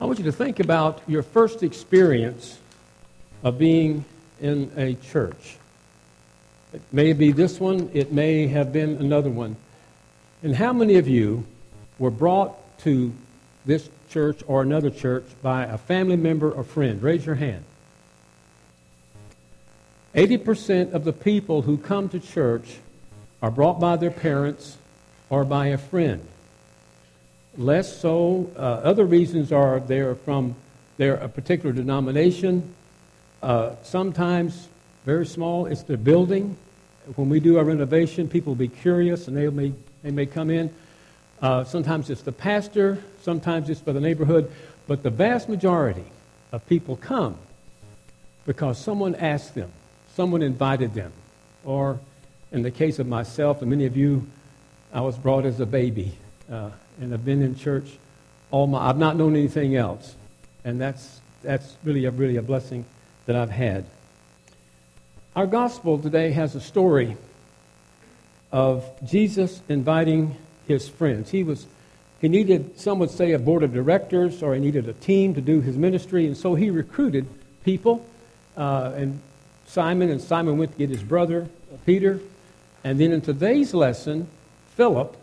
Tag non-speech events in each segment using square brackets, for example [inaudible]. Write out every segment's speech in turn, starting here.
I want you to think about your first experience of being in a church. It may be this one, it may have been another one. And how many of you were brought to this church or another church by a family member or friend? Raise your hand. 80% of the people who come to church are brought by their parents or by a friend. Less so, uh, other reasons are they're from they're a particular denomination. Uh, sometimes, very small, it's the building. When we do our renovation, people will be curious and they may, they may come in. Uh, sometimes it's the pastor, sometimes it's for the neighborhood, but the vast majority of people come because someone asked them, someone invited them, or in the case of myself and many of you, I was brought as a baby, uh, and I've been in church all my. I've not known anything else, and that's that's really a really a blessing that I've had. Our gospel today has a story of Jesus inviting his friends. He was he needed some would say a board of directors, or he needed a team to do his ministry, and so he recruited people. Uh, and Simon and Simon went to get his brother Peter and then in today's lesson, Philip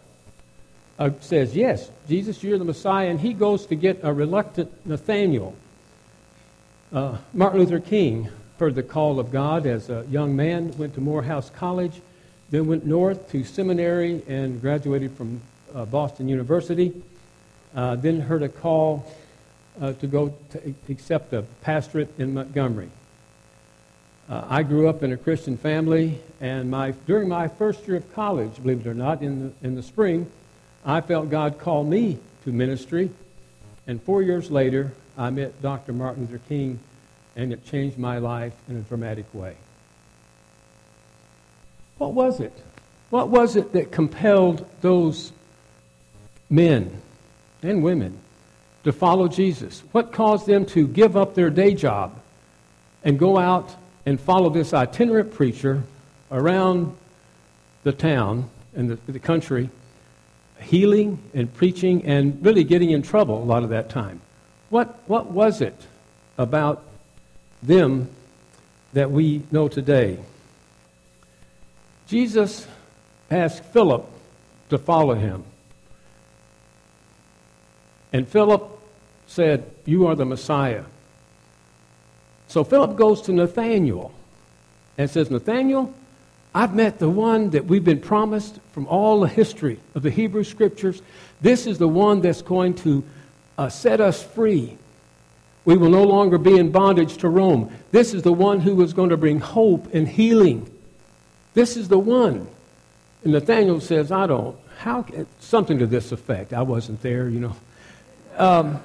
uh, says, Yes, Jesus, you're the Messiah. And he goes to get a reluctant Nathanael. Uh, Martin Luther King heard the call of God as a young man, went to Morehouse College, then went north to seminary and graduated from uh, Boston University. Uh, then heard a call uh, to go to accept a pastorate in Montgomery. Uh, I grew up in a Christian family, and my, during my first year of college, believe it or not, in the, in the spring, I felt God call me to ministry. And four years later, I met Dr. Martin Luther King, and it changed my life in a dramatic way. What was it? What was it that compelled those men and women to follow Jesus? What caused them to give up their day job and go out and follow this itinerant preacher around the town and the, the country, healing and preaching and really getting in trouble a lot of that time. What, what was it about them that we know today? Jesus asked Philip to follow him. And Philip said, You are the Messiah. So Philip goes to Nathanael and says, Nathanael, I've met the one that we've been promised from all the history of the Hebrew Scriptures. This is the one that's going to uh, set us free. We will no longer be in bondage to Rome. This is the one who is going to bring hope and healing. This is the one. And Nathanael says, I don't. How? Something to this effect. I wasn't there, you know. Um,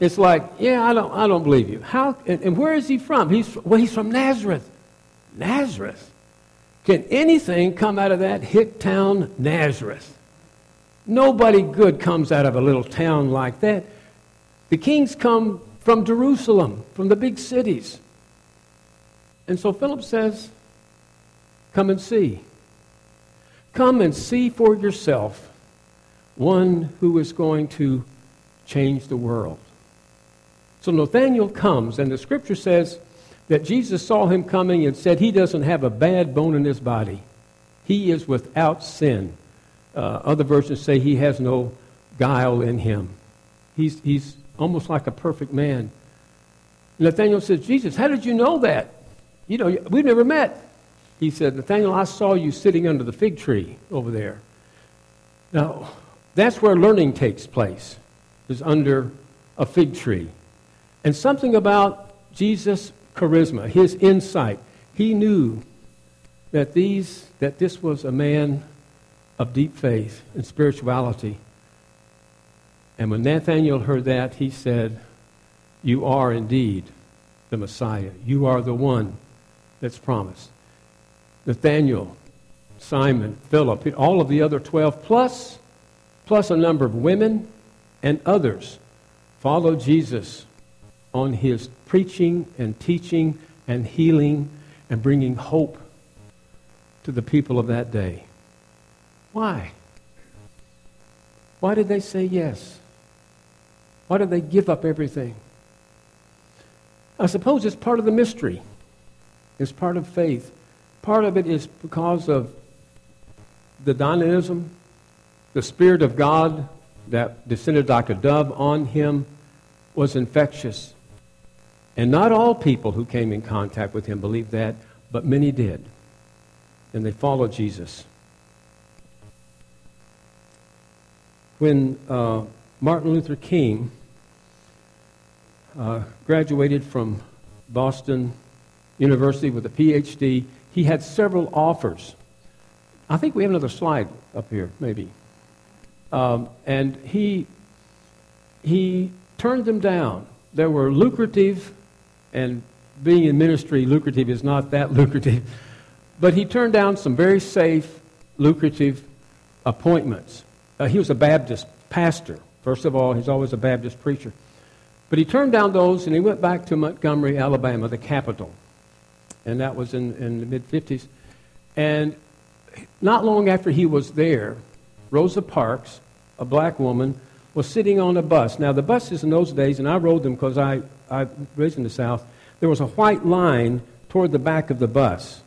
it's like, yeah, I don't, I don't believe you. How, and, and where is he from? He's, well, he's from Nazareth. Nazareth. Can anything come out of that hick town, Nazareth? Nobody good comes out of a little town like that. The kings come from Jerusalem, from the big cities. And so Philip says, Come and see. Come and see for yourself one who is going to change the world. So Nathanael comes, and the scripture says that Jesus saw him coming and said, He doesn't have a bad bone in his body. He is without sin. Uh, other versions say he has no guile in him. He's, he's almost like a perfect man. Nathanael says, Jesus, how did you know that? You know, we've never met. He said, Nathanael, I saw you sitting under the fig tree over there. Now, that's where learning takes place, is under a fig tree. And something about Jesus' charisma, his insight, he knew that, these, that this was a man of deep faith and spirituality. And when Nathanael heard that, he said, You are indeed the Messiah. You are the one that's promised. Nathanael, Simon, Philip, all of the other 12, plus, plus a number of women and others, followed Jesus on his preaching and teaching and healing and bringing hope to the people of that day. Why? Why did they say yes? Why did they give up everything? I suppose it's part of the mystery. It's part of faith. Part of it is because of the dynamism, the Spirit of God that descended like a dove on him was infectious. And not all people who came in contact with him believed that, but many did. And they followed Jesus. When uh, Martin Luther King uh, graduated from Boston University with a PhD, he had several offers. I think we have another slide up here, maybe. Um, and he, he turned them down. There were lucrative, and being in ministry, lucrative is not that [laughs] lucrative, but he turned down some very safe, lucrative appointments. Uh, he was a Baptist pastor. First of all, he's always a Baptist preacher. But he turned down those and he went back to Montgomery, Alabama, the capital. And that was in, in the mid 50s. And not long after he was there, Rosa Parks, a black woman, was sitting on a bus. Now, the buses in those days, and I rode them because I, I raised in the South, there was a white line toward the back of the bus.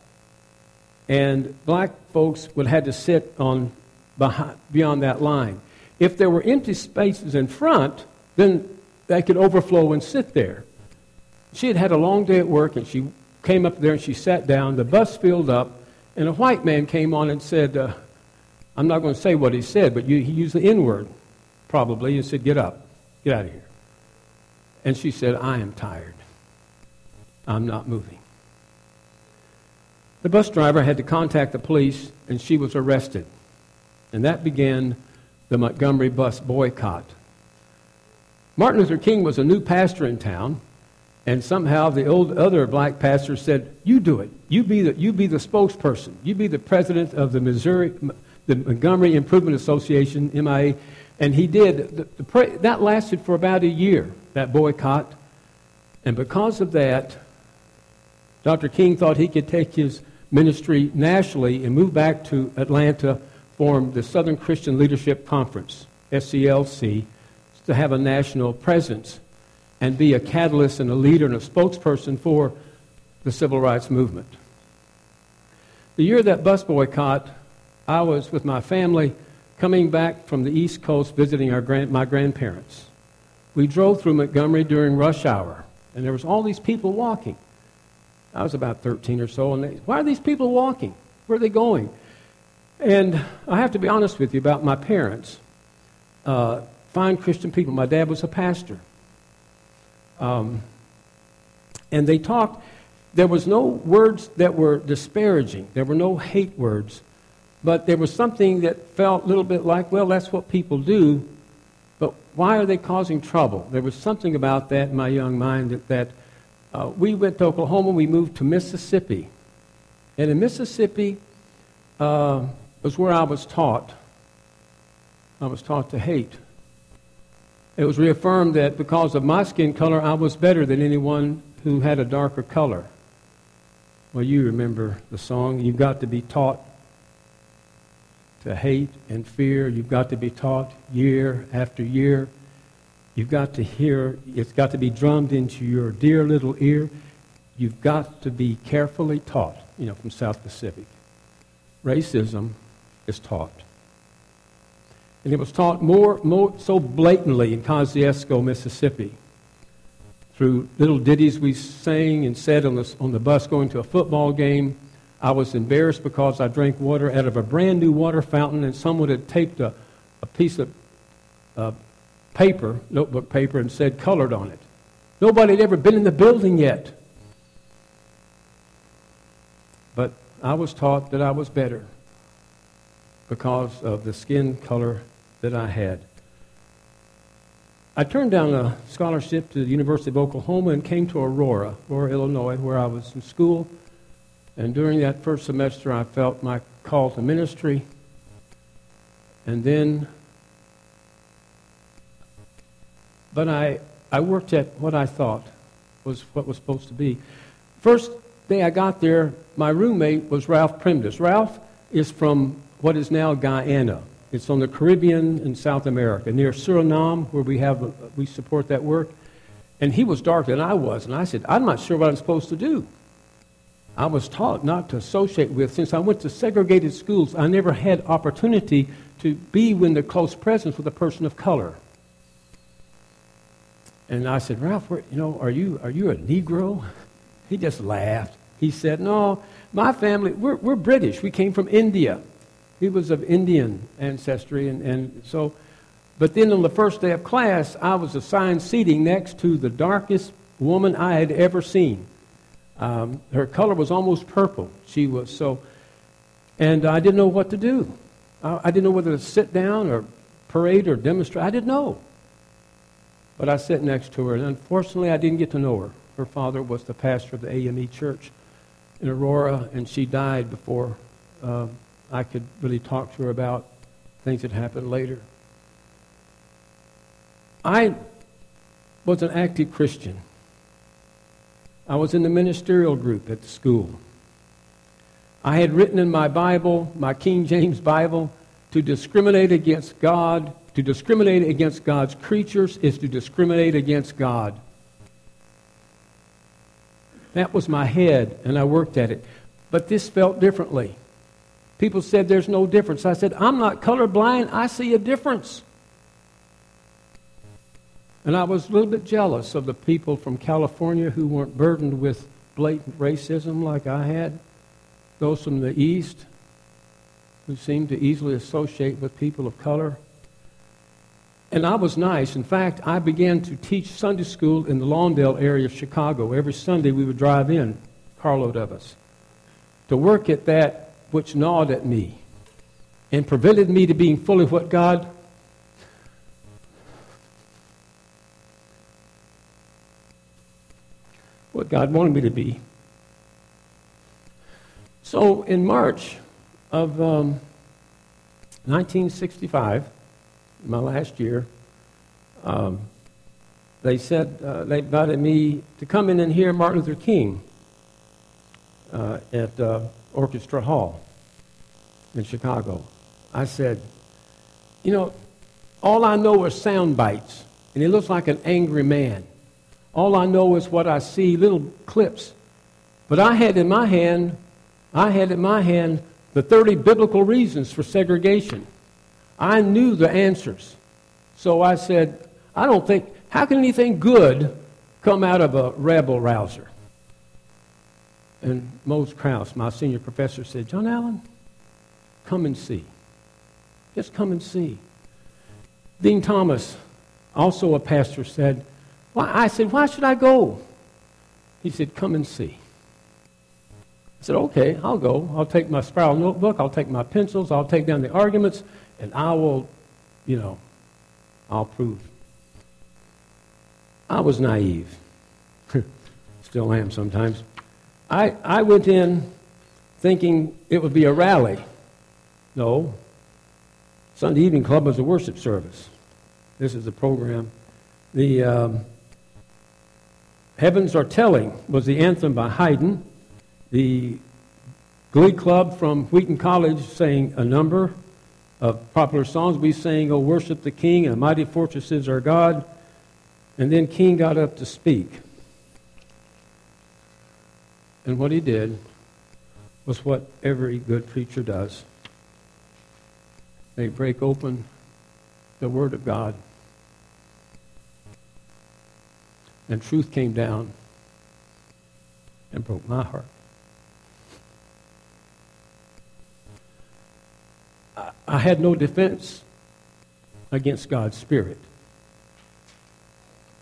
And black folks would have had to sit on behind, beyond that line. If there were empty spaces in front, then they could overflow and sit there. She had had a long day at work, and she came up there and she sat down. The bus filled up, and a white man came on and said, uh, I'm not going to say what he said, but you, he used the N word, probably, and said, Get up, get out of here. And she said, I am tired. I'm not moving. The bus driver had to contact the police, and she was arrested. And that began the Montgomery bus boycott. Martin Luther King was a new pastor in town, and somehow the old other black pastor said, You do it. You be the, you be the spokesperson. You be the president of the Missouri, the Montgomery Improvement Association, MIA. And he did. The, the, that lasted for about a year, that boycott. And because of that, Dr. King thought he could take his ministry nationally and move back to Atlanta form the Southern Christian Leadership Conference, SCLC, to have a national presence and be a catalyst and a leader and a spokesperson for the civil rights movement. The year that bus boycott, I was with my family coming back from the East Coast visiting our grand, my grandparents. We drove through Montgomery during rush hour, and there was all these people walking. I was about 13 or so, and they, why are these people walking? Where are they going? And I have to be honest with you about my parents. Uh, fine Christian people. My dad was a pastor. Um, and they talked, there was no words that were disparaging, there were no hate words, but there was something that felt a little bit like, well, that's what people do, but why are they causing trouble? There was something about that in my young mind that, that uh, we went to Oklahoma, we moved to Mississippi. And in Mississippi, uh, was where I was taught. I was taught to hate. It was reaffirmed that because of my skin color, I was better than anyone who had a darker color. Well, you remember the song. You've got to be taught to hate and fear. You've got to be taught year after year. You've got to hear, it's got to be drummed into your dear little ear. You've got to be carefully taught, you know, from South Pacific. Racism is taught. And it was taught more, more so blatantly in Kosciusko, Mississippi, through little ditties we sang and said on the, on the bus going to a football game. I was embarrassed because I drank water out of a brand new water fountain and someone had taped a, a piece of uh, paper, notebook paper, and said colored on it. Nobody had ever been in the building yet. But I was taught that I was better because of the skin color that I had. I turned down a scholarship to the University of Oklahoma and came to Aurora, Aurora, Illinois, where I was in school. And during that first semester, I felt my call to ministry. And then, but I, I worked at what I thought was what was supposed to be. First day I got there, my roommate was Ralph Premdas. Ralph is from what is now Guyana. It's on the Caribbean in South America, near Suriname, where we, have, we support that work. And he was darker than I was. And I said, I'm not sure what I'm supposed to do. I was taught not to associate with. Since I went to segregated schools, I never had opportunity to be in the close presence with a person of color. And I said, Ralph, you know, are you, are you a Negro? [laughs] He just laughed. He said, No, my family, we're, we're British. We came from India. He was of Indian ancestry. And, and so, but then on the first day of class, I was assigned seating next to the darkest woman I had ever seen. Um, her color was almost purple. She was so, and I didn't know what to do. I, I didn't know whether to sit down or parade or demonstrate. I didn't know. But I sat next to her, and unfortunately, I didn't get to know her. Her father was the pastor of the AME church in Aurora, and she died before uh, I could really talk to her about things that happened later. I was an active Christian. I was in the ministerial group at the school. I had written in my Bible, my King James Bible, to discriminate against God, to discriminate against God's creatures is to discriminate against God. That was my head, and I worked at it. But this felt differently. People said there's no difference. I said, I'm not colorblind. I see a difference. And I was a little bit jealous of the people from California who weren't burdened with blatant racism like I had. Those from the East who seemed to easily associate with people of color. And I was nice. In fact, I began to teach Sunday school in the Lawndale area of Chicago. Every Sunday we would drive in, carload of us, to work at that which gnawed at me and prevented me to being fully what God what God wanted me to be. So in March of um, 1965, my last year, um, they said uh, they invited me to come in and hear Martin Luther King uh, at uh, Orchestra Hall in Chicago. I said, you know, all I know are sound bites, and he looks like an angry man. All I know is what I see, little clips. But I had in my hand, I had in my hand the 30 biblical reasons for segregation. I knew the answers. So I said, I don't think, how can anything good come out of a rebel rouser? And Mose Krause, my senior professor, said, John Allen, come and see. Just come and see. Dean Thomas, also a pastor, said, why? I said, why should I go? He said, come and see. I said, okay, I'll go. I'll take my spiral notebook, I'll take my pencils, I'll take down the arguments, and I will, you know, I'll prove. I was naive. [laughs] Still am sometimes. I, I went in thinking it would be a rally. No. Sunday Evening Club was a worship service. This is the program. The um, Heavens Are Telling was the anthem by Haydn. The Glee Club from Wheaton College sang a number of popular songs. We sang, Oh, Worship the King, and Mighty Fortress is our God. And then King got up to speak. And what he did was what every good preacher does. They break open the Word of God. And truth came down and broke my heart. I had no defense against God's Spirit.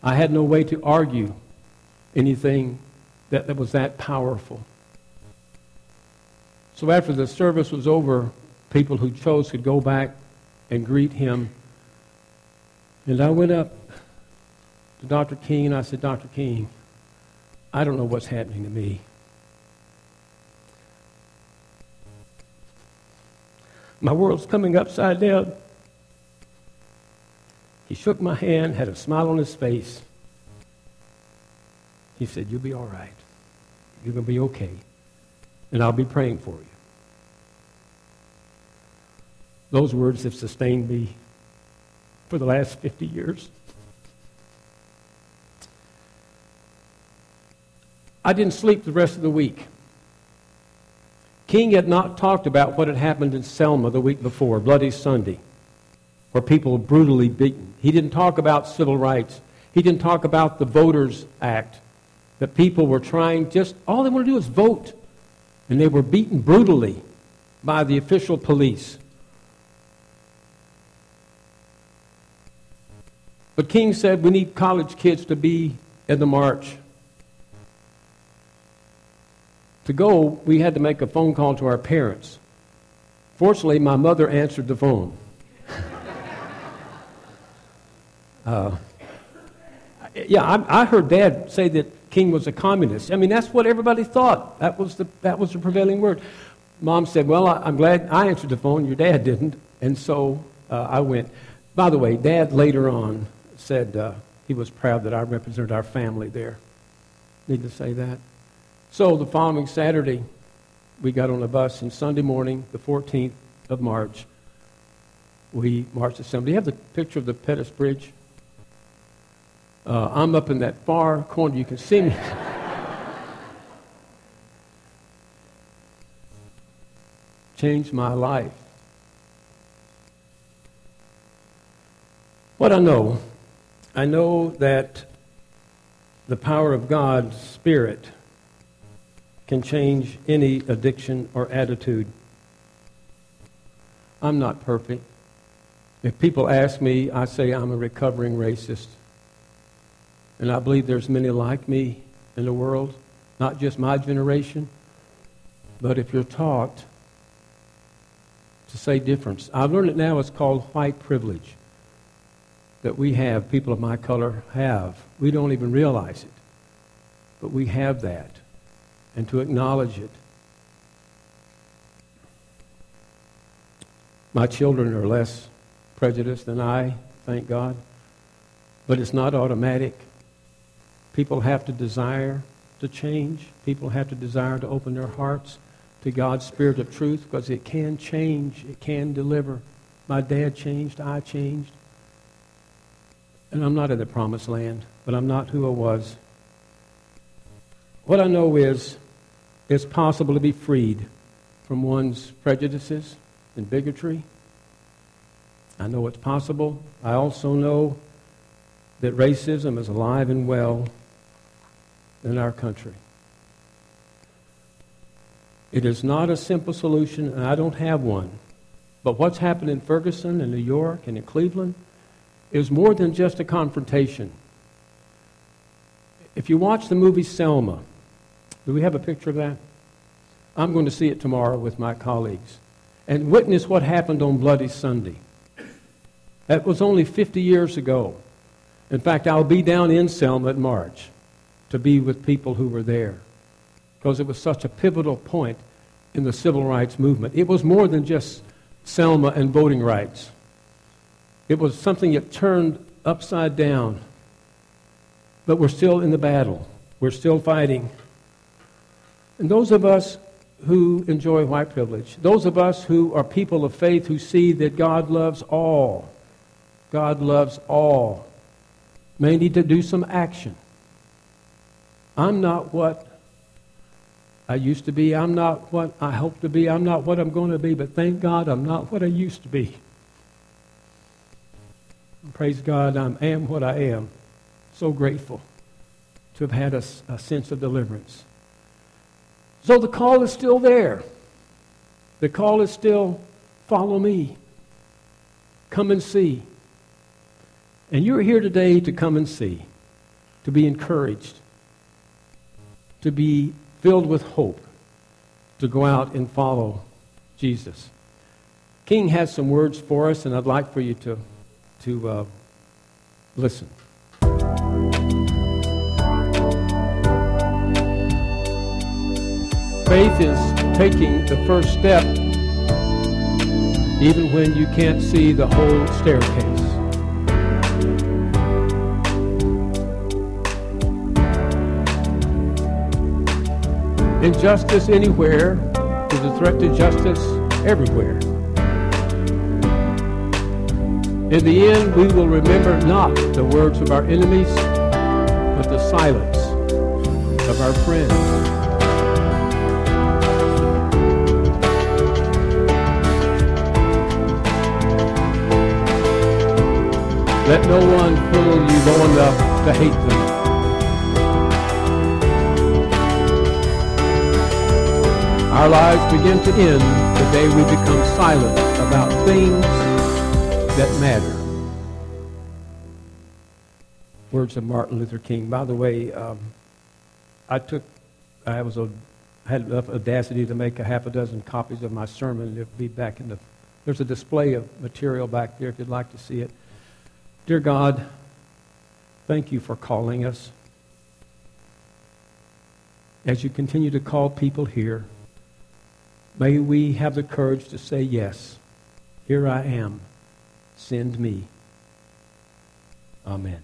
I had no way to argue anything that, that was that powerful. So after the service was over, people who chose could go back and greet him. And I went up to Dr. King and I said, Dr. King, I don't know what's happening to me. My world's coming upside down. He shook my hand, had a smile on his face. He said, You'll be all right. You're going to be okay. And I'll be praying for you. Those words have sustained me for the last 50 years. I didn't sleep the rest of the week. King had not talked about what had happened in Selma the week before, Bloody Sunday, where people were brutally beaten. He didn't talk about civil rights. He didn't talk about the Voters Act, that people were trying just, all they want to do is vote. And they were beaten brutally by the official police. But King said we need college kids to be in the march. To go, we had to make a phone call to our parents. Fortunately, my mother answered the phone. [laughs] uh, yeah, I, I, heard Dad say that King was a communist. I mean, that's what everybody thought. That was the, that was the prevailing word. Mom said, Well, I, am glad I answered the phone. Your dad didn't. And so uh, I went. By the way, Dad later on said uh, he was proud that I represented our family there. Need to say that? So the following Saturday, we got on a bus, and Sunday morning, the 14th of March, we marched to Selma. Do you have the picture of the Pettus Bridge? Uh, I'm up in that far corner. You can see me. [laughs] Changed my life. What I know, I know that the power of God's Spirit can change any addiction or attitude. I'm not perfect. If people ask me, I say I'm a recovering racist. And I believe there's many like me in the world, not just my generation. But if you're taught to say difference, I've learned it now, it's called white privilege that we have, people of my color have. We don't even realize it, but we have that and to acknowledge it. My children are less prejudiced than I, thank God. But it's not automatic. People have to desire to change. People have to desire to open their hearts to God's Spirit of truth because it can change, it can deliver. My dad changed, I changed. And I'm not in the promised land, but I'm not who I was what I know is it's possible to be freed from one's prejudices and bigotry. I know it's possible. I also know that racism is alive and well in our country. It is not a simple solution, and I don't have one. But what's happened in Ferguson and New York and in Cleveland is more than just a confrontation. If you watch the movie Selma, do we have a picture of that? I'm going to see it tomorrow with my colleagues and witness what happened on Bloody Sunday. That was only 50 years ago. In fact, I'll be down in Selma in March to be with people who were there because it was such a pivotal point in the civil rights movement. It was more than just Selma and voting rights. It was something that turned upside down. But we're still in the battle. We're still fighting. And those of us who enjoy white privilege, those of us who are people of faith who see that God loves all, God loves all, may need to do some action. I'm not what I used to be. I'm not what I hope to be. I'm not what I'm going to be, but thank God I'm not what I used to be. Praise God, I am what I am. So grateful to have had a, a sense of deliverance. So the call is still there. The call is still follow me. Come and see. And you're here today to come and see, to be encouraged, to be filled with hope, to go out and follow Jesus. King has some words for us, and I'd like for you to, to uh, listen. Faith is taking the first step even when you can't see the whole staircase. Injustice anywhere is a threat to justice everywhere. In the end, we will remember not the words of our enemies, but the silence of our friends. Let no one fool you low enough to hate them. Our lives begin to end the day we become silent about things that matter. Words of Martin Luther King. By the way, um, I took, I was a, had enough audacity to make a half a dozen copies of my sermon. It'll be back in the, there's a display of material back there if you'd like to see it. Dear God, thank you for calling us. As you continue to call people here, may we have the courage to say, Yes, here I am. Send me. Amen.